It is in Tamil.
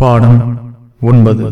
பாடம் ஒன்பது.